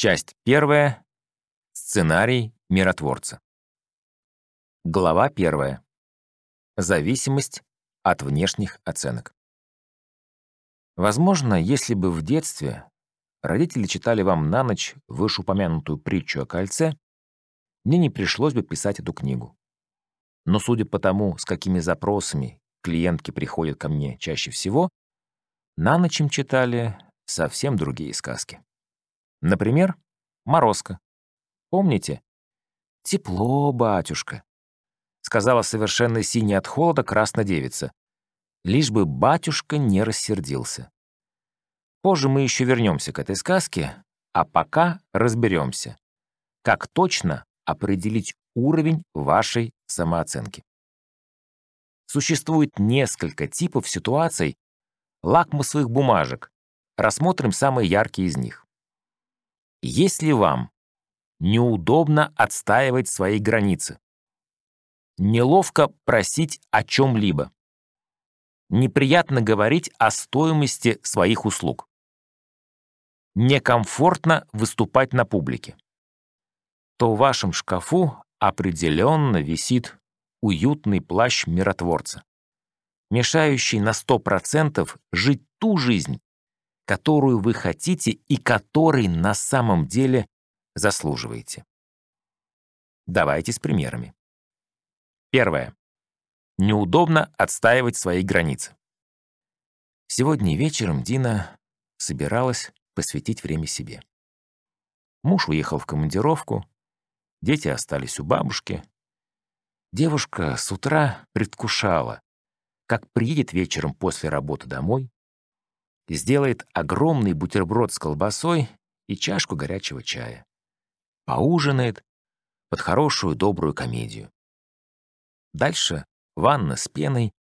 Часть первая. Сценарий миротворца. Глава первая. Зависимость от внешних оценок. Возможно, если бы в детстве родители читали вам на ночь вышеупомянутую притчу о кольце, мне не пришлось бы писать эту книгу. Но судя по тому, с какими запросами клиентки приходят ко мне чаще всего, на ночь им читали совсем другие сказки. Например, морозко. Помните? «Тепло, батюшка», — сказала совершенно синяя от холода краснодевица. Лишь бы батюшка не рассердился. Позже мы еще вернемся к этой сказке, а пока разберемся, как точно определить уровень вашей самооценки. Существует несколько типов ситуаций, лакмусовых бумажек. Рассмотрим самые яркие из них. Если вам неудобно отстаивать свои границы, неловко просить о чем-либо, неприятно говорить о стоимости своих услуг, некомфортно выступать на публике, то в вашем шкафу определенно висит уютный плащ миротворца, мешающий на 100% жить ту жизнь, которую вы хотите и которой на самом деле заслуживаете. Давайте с примерами. Первое. Неудобно отстаивать свои границы. Сегодня вечером Дина собиралась посвятить время себе. Муж уехал в командировку, дети остались у бабушки. Девушка с утра предвкушала, как приедет вечером после работы домой, сделает огромный бутерброд с колбасой и чашку горячего чая. Поужинает под хорошую добрую комедию. Дальше ванна с пеной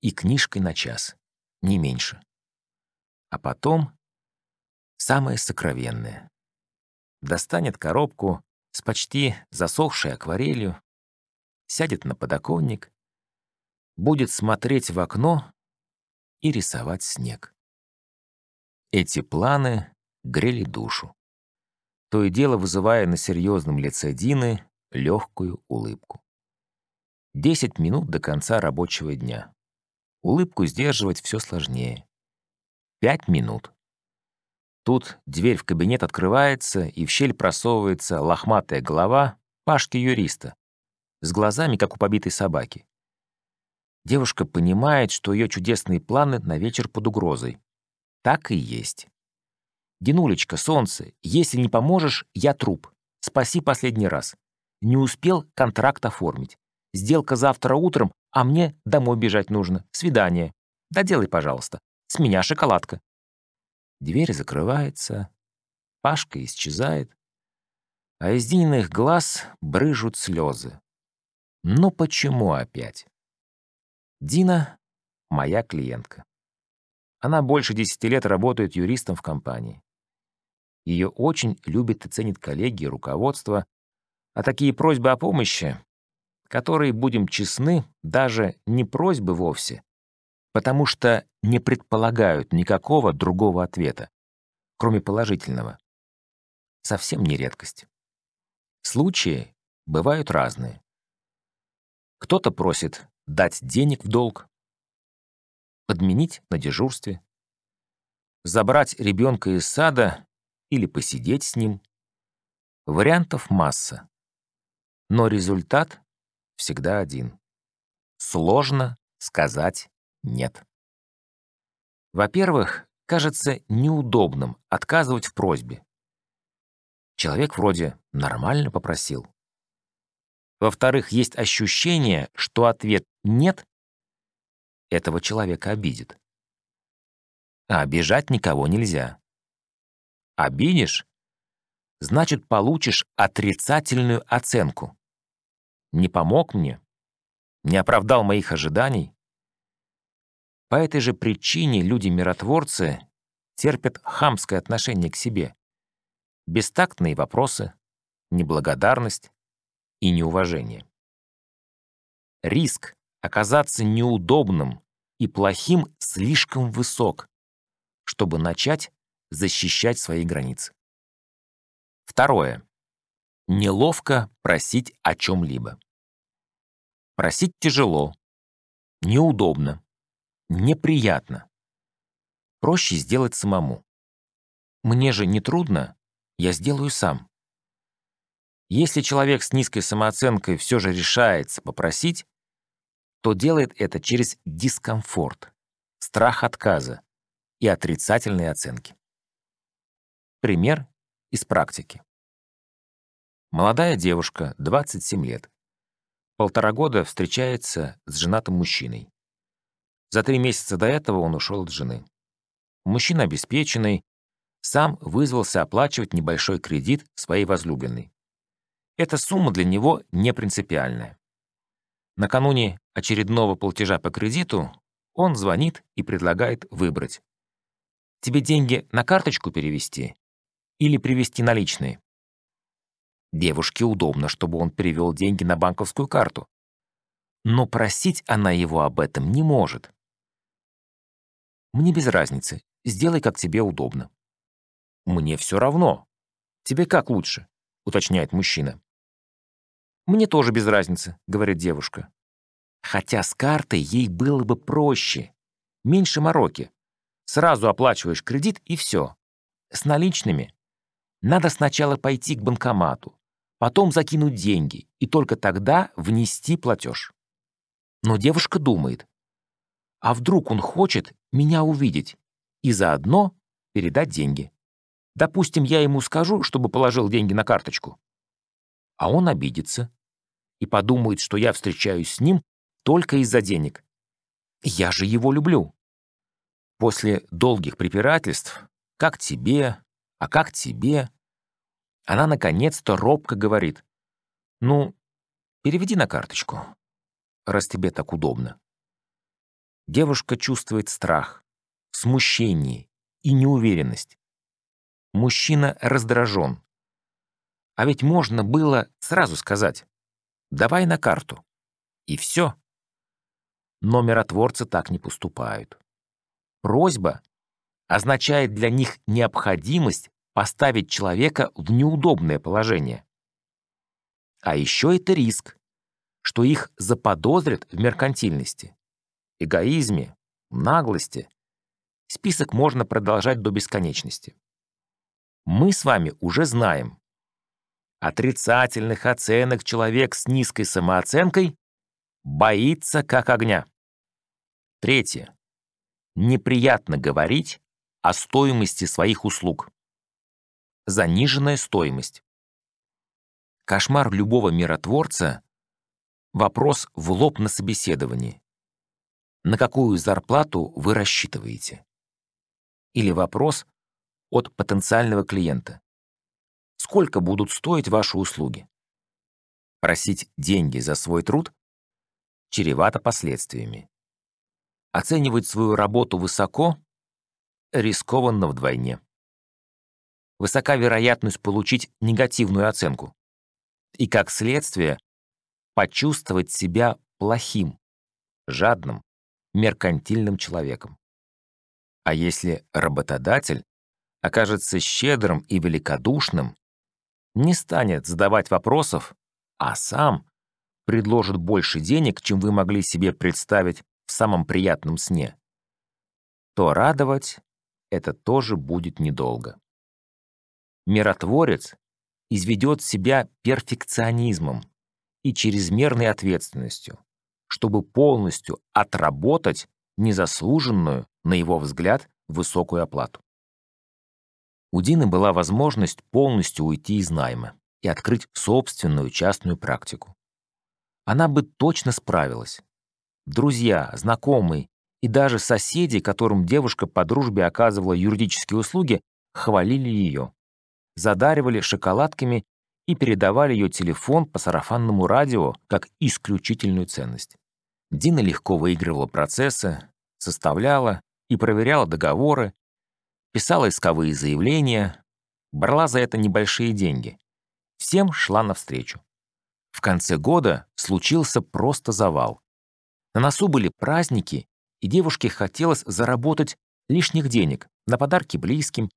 и книжкой на час, не меньше. А потом самое сокровенное. Достанет коробку с почти засохшей акварелью, сядет на подоконник, будет смотреть в окно и рисовать снег. Эти планы грели душу, то и дело вызывая на серьезном лице Дины легкую улыбку. Десять минут до конца рабочего дня. Улыбку сдерживать все сложнее. Пять минут. Тут дверь в кабинет открывается, и в щель просовывается лохматая голова Пашки-юриста с глазами, как у побитой собаки. Девушка понимает, что ее чудесные планы на вечер под угрозой. Так и есть. Динулечка, солнце, если не поможешь, я труп. Спаси последний раз. Не успел контракт оформить. Сделка завтра утром, а мне домой бежать нужно. Свидание. Доделай, пожалуйста. С меня шоколадка. Дверь закрывается. Пашка исчезает. А из Дининых глаз брыжут слезы. Ну почему опять? Дина — моя клиентка. Она больше десяти лет работает юристом в компании. Ее очень любят и ценят коллеги и руководство, а такие просьбы о помощи, которые, будем честны, даже не просьбы вовсе, потому что не предполагают никакого другого ответа, кроме положительного. Совсем не редкость. Случаи бывают разные. Кто-то просит дать денег в долг, подменить на дежурстве, забрать ребенка из сада или посидеть с ним. Вариантов масса. Но результат всегда один. Сложно сказать «нет». Во-первых, кажется неудобным отказывать в просьбе. Человек вроде нормально попросил. Во-вторых, есть ощущение, что ответ «нет» этого человека обидит. А обижать никого нельзя. Обидишь — значит, получишь отрицательную оценку. Не помог мне, не оправдал моих ожиданий. По этой же причине люди-миротворцы терпят хамское отношение к себе, бестактные вопросы, неблагодарность и неуважение. Риск оказаться неудобным и плохим слишком высок, чтобы начать защищать свои границы. Второе. Неловко просить о чем-либо. Просить тяжело, неудобно, неприятно. Проще сделать самому. Мне же не трудно, я сделаю сам. Если человек с низкой самооценкой все же решается попросить, то делает это через дискомфорт, страх отказа и отрицательные оценки. Пример из практики. Молодая девушка, 27 лет. Полтора года встречается с женатым мужчиной. За три месяца до этого он ушел от жены. Мужчина обеспеченный, сам вызвался оплачивать небольшой кредит своей возлюбленной. Эта сумма для него не принципиальная. Накануне очередного платежа по кредиту он звонит и предлагает выбрать. Тебе деньги на карточку перевести или привезти наличные? Девушке удобно, чтобы он перевел деньги на банковскую карту. Но просить она его об этом не может. Мне без разницы, сделай, как тебе удобно. Мне все равно. Тебе как лучше? уточняет мужчина. «Мне тоже без разницы», — говорит девушка. Хотя с картой ей было бы проще. Меньше мороки. Сразу оплачиваешь кредит и все. С наличными надо сначала пойти к банкомату, потом закинуть деньги и только тогда внести платеж. Но девушка думает, а вдруг он хочет меня увидеть и заодно передать деньги. Допустим, я ему скажу, чтобы положил деньги на карточку. А он обидится и подумает, что я встречаюсь с ним только из-за денег. Я же его люблю. После долгих препирательств «как тебе?», «а как тебе?», она наконец-то робко говорит «ну, переведи на карточку, раз тебе так удобно». Девушка чувствует страх, смущение и неуверенность. Мужчина раздражен. А ведь можно было сразу сказать Давай на карту. И все. Но миротворцы так не поступают. Просьба означает для них необходимость поставить человека в неудобное положение. А еще это риск, что их заподозрят в меркантильности, эгоизме, наглости. Список можно продолжать до бесконечности. Мы с вами уже знаем, отрицательных оценок человек с низкой самооценкой боится как огня. Третье. Неприятно говорить о стоимости своих услуг. Заниженная стоимость. Кошмар любого миротворца — вопрос в лоб на собеседовании. На какую зарплату вы рассчитываете? Или вопрос от потенциального клиента сколько будут стоить ваши услуги. Просить деньги за свой труд чревато последствиями. Оценивать свою работу высоко рискованно вдвойне. Высока вероятность получить негативную оценку. И как следствие почувствовать себя плохим, жадным, меркантильным человеком. А если работодатель окажется щедрым и великодушным, не станет задавать вопросов, а сам предложит больше денег, чем вы могли себе представить в самом приятном сне, то радовать это тоже будет недолго. Миротворец изведет себя перфекционизмом и чрезмерной ответственностью, чтобы полностью отработать незаслуженную, на его взгляд, высокую оплату. У Дины была возможность полностью уйти из найма и открыть собственную частную практику. Она бы точно справилась. Друзья, знакомые и даже соседи, которым девушка по дружбе оказывала юридические услуги, хвалили ее, задаривали шоколадками и передавали ее телефон по сарафанному радио как исключительную ценность. Дина легко выигрывала процессы, составляла и проверяла договоры, писала исковые заявления, брала за это небольшие деньги. Всем шла навстречу. В конце года случился просто завал. На носу были праздники, и девушке хотелось заработать лишних денег на подарки близким,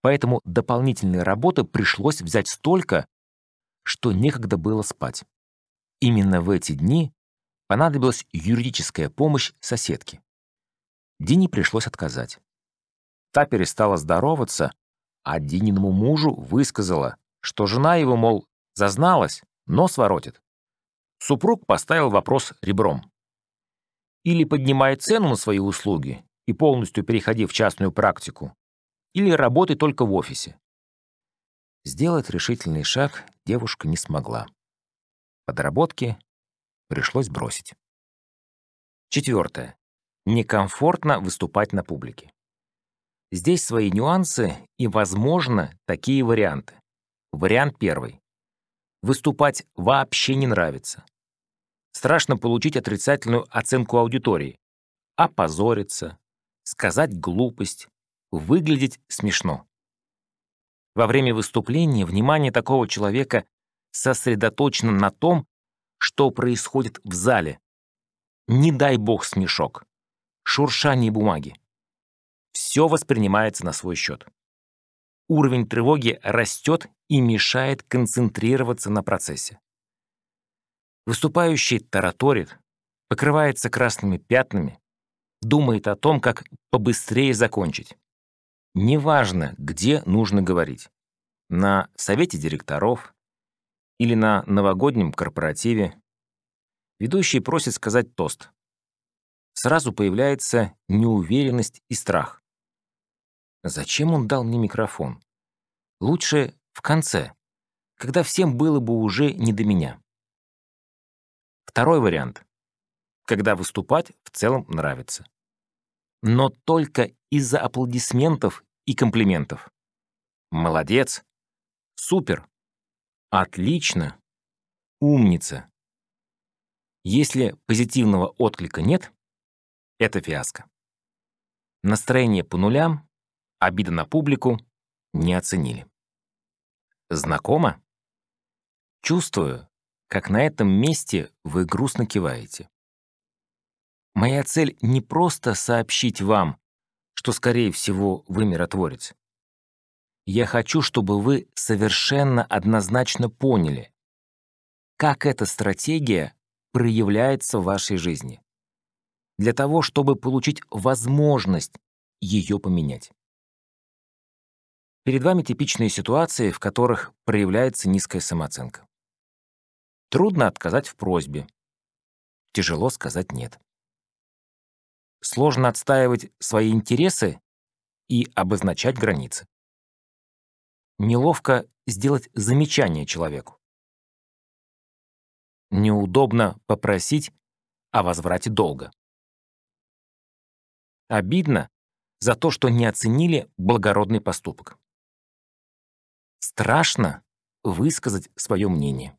поэтому дополнительной работы пришлось взять столько, что некогда было спать. Именно в эти дни понадобилась юридическая помощь соседки. Дине пришлось отказать. Та перестала здороваться, а Дининому мужу высказала, что жена его, мол, зазналась, нос воротит. Супруг поставил вопрос ребром. Или поднимай цену на свои услуги и полностью переходи в частную практику, или работай только в офисе. Сделать решительный шаг девушка не смогла. Подработки пришлось бросить. Четвертое. Некомфортно выступать на публике. Здесь свои нюансы и, возможно, такие варианты. Вариант первый. Выступать вообще не нравится. Страшно получить отрицательную оценку аудитории, опозориться, сказать глупость, выглядеть смешно. Во время выступления внимание такого человека сосредоточено на том, что происходит в зале. Не дай бог смешок, шуршание бумаги. Все воспринимается на свой счет. Уровень тревоги растет и мешает концентрироваться на процессе. Выступающий тараторит, покрывается красными пятнами, думает о том, как побыстрее закончить. Неважно, где нужно говорить. На совете директоров или на новогоднем корпоративе. Ведущий просит сказать тост. Сразу появляется неуверенность и страх. Зачем он дал мне микрофон? Лучше в конце, когда всем было бы уже не до меня. Второй вариант. Когда выступать в целом нравится но только из-за аплодисментов и комплиментов. Молодец, супер, отлично, умница. Если позитивного отклика нет, это фиаско. Настроение по нулям, обида на публику не оценили. Знакомо? Чувствую, как на этом месте вы грустно киваете. Моя цель не просто сообщить вам, что, скорее всего, вы миротворец. Я хочу, чтобы вы совершенно однозначно поняли, как эта стратегия проявляется в вашей жизни, для того, чтобы получить возможность ее поменять. Перед вами типичные ситуации, в которых проявляется низкая самооценка. Трудно отказать в просьбе. Тяжело сказать «нет» сложно отстаивать свои интересы и обозначать границы. Неловко сделать замечание человеку. Неудобно попросить о возврате долга. Обидно за то, что не оценили благородный поступок. Страшно высказать свое мнение.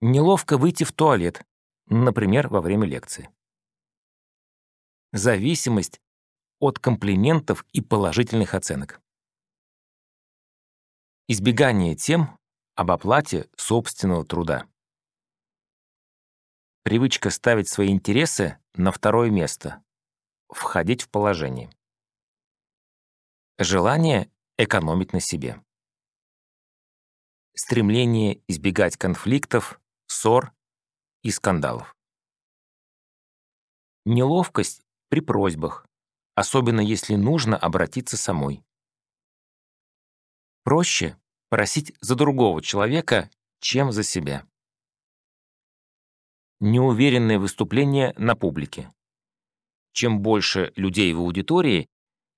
Неловко выйти в туалет, например, во время лекции зависимость от комплиментов и положительных оценок. Избегание тем об оплате собственного труда. Привычка ставить свои интересы на второе место, входить в положение. Желание экономить на себе. Стремление избегать конфликтов, ссор и скандалов. Неловкость при просьбах, особенно если нужно обратиться самой. Проще просить за другого человека, чем за себя. Неуверенное выступление на публике. Чем больше людей в аудитории,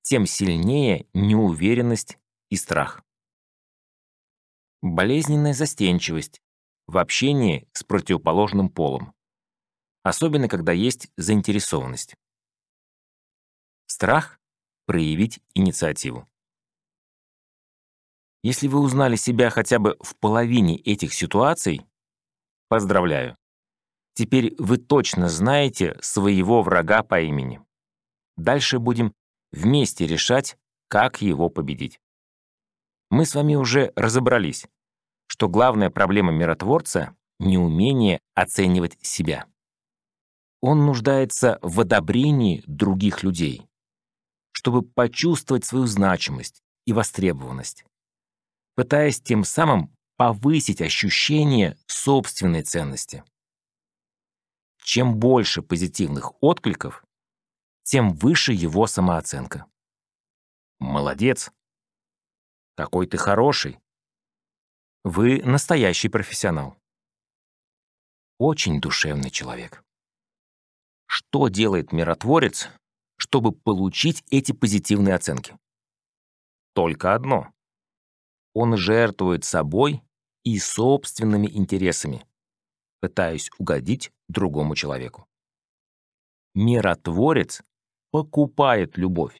тем сильнее неуверенность и страх. Болезненная застенчивость в общении с противоположным полом, особенно когда есть заинтересованность. Страх — проявить инициативу. Если вы узнали себя хотя бы в половине этих ситуаций, поздравляю. Теперь вы точно знаете своего врага по имени. Дальше будем вместе решать, как его победить. Мы с вами уже разобрались, что главная проблема миротворца — неумение оценивать себя. Он нуждается в одобрении других людей чтобы почувствовать свою значимость и востребованность, пытаясь тем самым повысить ощущение собственной ценности. Чем больше позитивных откликов, тем выше его самооценка. Молодец. Какой ты хороший. Вы настоящий профессионал. Очень душевный человек. Что делает миротворец, чтобы получить эти позитивные оценки? Только одно. Он жертвует собой и собственными интересами, пытаясь угодить другому человеку. Миротворец покупает любовь.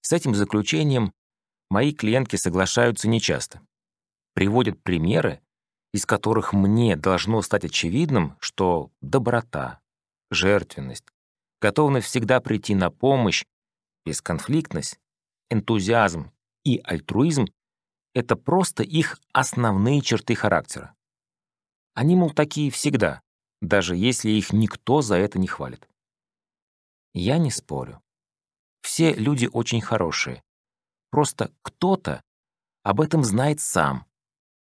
С этим заключением мои клиентки соглашаются нечасто. Приводят примеры, из которых мне должно стать очевидным, что доброта, жертвенность, готовность всегда прийти на помощь, бесконфликтность, энтузиазм и альтруизм — это просто их основные черты характера. Они, мол, такие всегда, даже если их никто за это не хвалит. Я не спорю. Все люди очень хорошие. Просто кто-то об этом знает сам,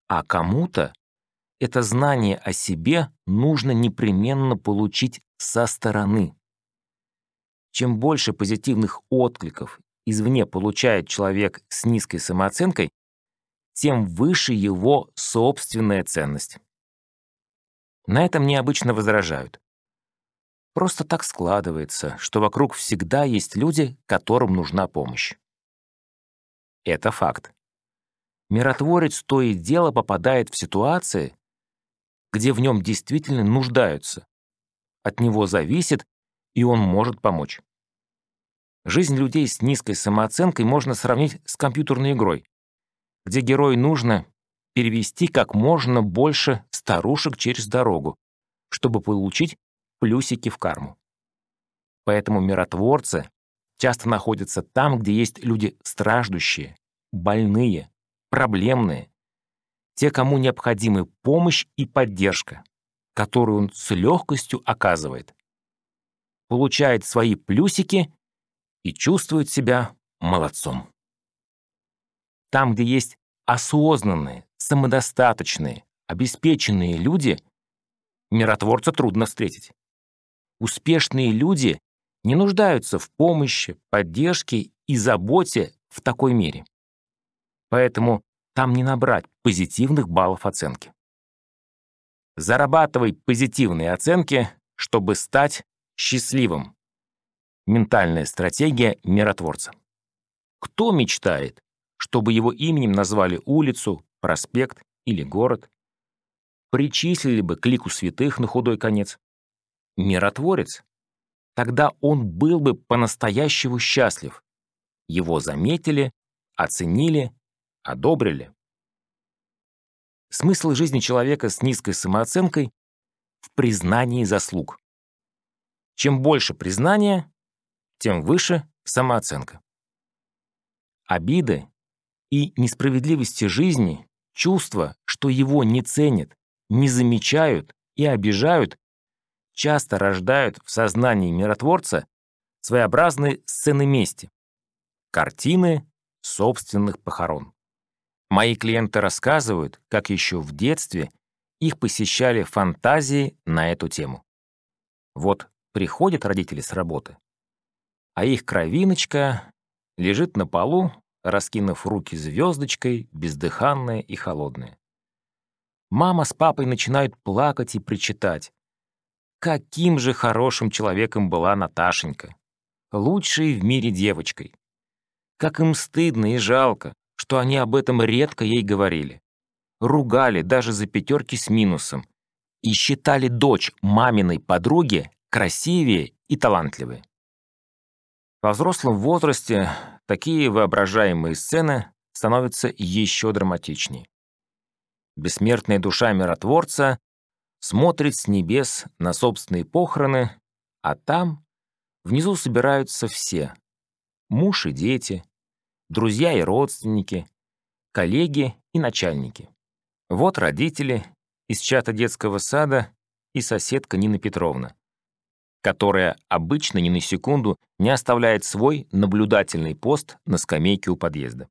а кому-то это знание о себе нужно непременно получить со стороны. Чем больше позитивных откликов извне получает человек с низкой самооценкой, тем выше его собственная ценность. На этом необычно возражают. Просто так складывается, что вокруг всегда есть люди, которым нужна помощь. Это факт. Миротворец то и дело попадает в ситуации, где в нем действительно нуждаются. От него зависит, и он может помочь. Жизнь людей с низкой самооценкой можно сравнить с компьютерной игрой, где герою нужно перевести как можно больше старушек через дорогу, чтобы получить плюсики в карму. Поэтому миротворцы часто находятся там, где есть люди страждущие, больные, проблемные, те, кому необходимы помощь и поддержка, которую он с легкостью оказывает, получает свои плюсики и чувствует себя молодцом. Там, где есть осознанные, самодостаточные, обеспеченные люди, миротворца трудно встретить. Успешные люди не нуждаются в помощи, поддержке и заботе в такой мере. Поэтому там не набрать позитивных баллов оценки. Зарабатывай позитивные оценки, чтобы стать счастливым. Ментальная стратегия миротворца. Кто мечтает, чтобы его именем назвали улицу, проспект или город? Причислили бы к лику святых на худой конец? Миротворец. Тогда он был бы по-настоящему счастлив. Его заметили, оценили одобрили. Смысл жизни человека с низкой самооценкой в признании заслуг. Чем больше признания, тем выше самооценка. Обиды и несправедливости жизни, чувство, что его не ценят, не замечают и обижают, часто рождают в сознании миротворца своеобразные сцены мести, картины собственных похорон. Мои клиенты рассказывают, как еще в детстве их посещали фантазии на эту тему. Вот приходят родители с работы, а их кровиночка лежит на полу, раскинув руки звездочкой, бездыханная и холодная. Мама с папой начинают плакать и причитать. Каким же хорошим человеком была Наташенька. Лучшей в мире девочкой. Как им стыдно и жалко, что они об этом редко ей говорили. Ругали даже за пятерки с минусом и считали дочь маминой подруги красивее и талантливой. Во взрослом возрасте такие воображаемые сцены становятся еще драматичнее. Бессмертная душа миротворца смотрит с небес на собственные похороны, а там внизу собираются все — муж и дети, друзья и родственники, коллеги и начальники. Вот родители из чата детского сада и соседка Нина Петровна, которая обычно ни на секунду не оставляет свой наблюдательный пост на скамейке у подъезда.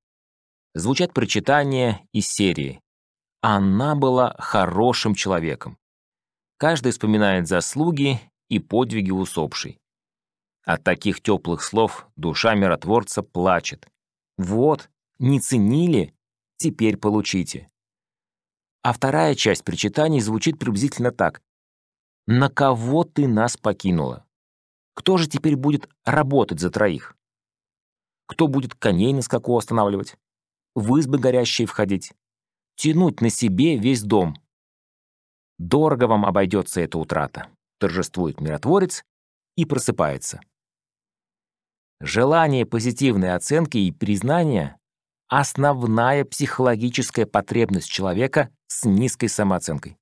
Звучат прочитания из серии «Она была хорошим человеком». Каждый вспоминает заслуги и подвиги усопшей. От таких теплых слов душа миротворца плачет. Вот, не ценили, теперь получите. А вторая часть причитаний звучит приблизительно так. «На кого ты нас покинула? Кто же теперь будет работать за троих? Кто будет коней на скаку останавливать? В избы горящие входить? Тянуть на себе весь дом? Дорого вам обойдется эта утрата», торжествует миротворец и просыпается. Желание позитивной оценки и признания — основная психологическая потребность человека с низкой самооценкой.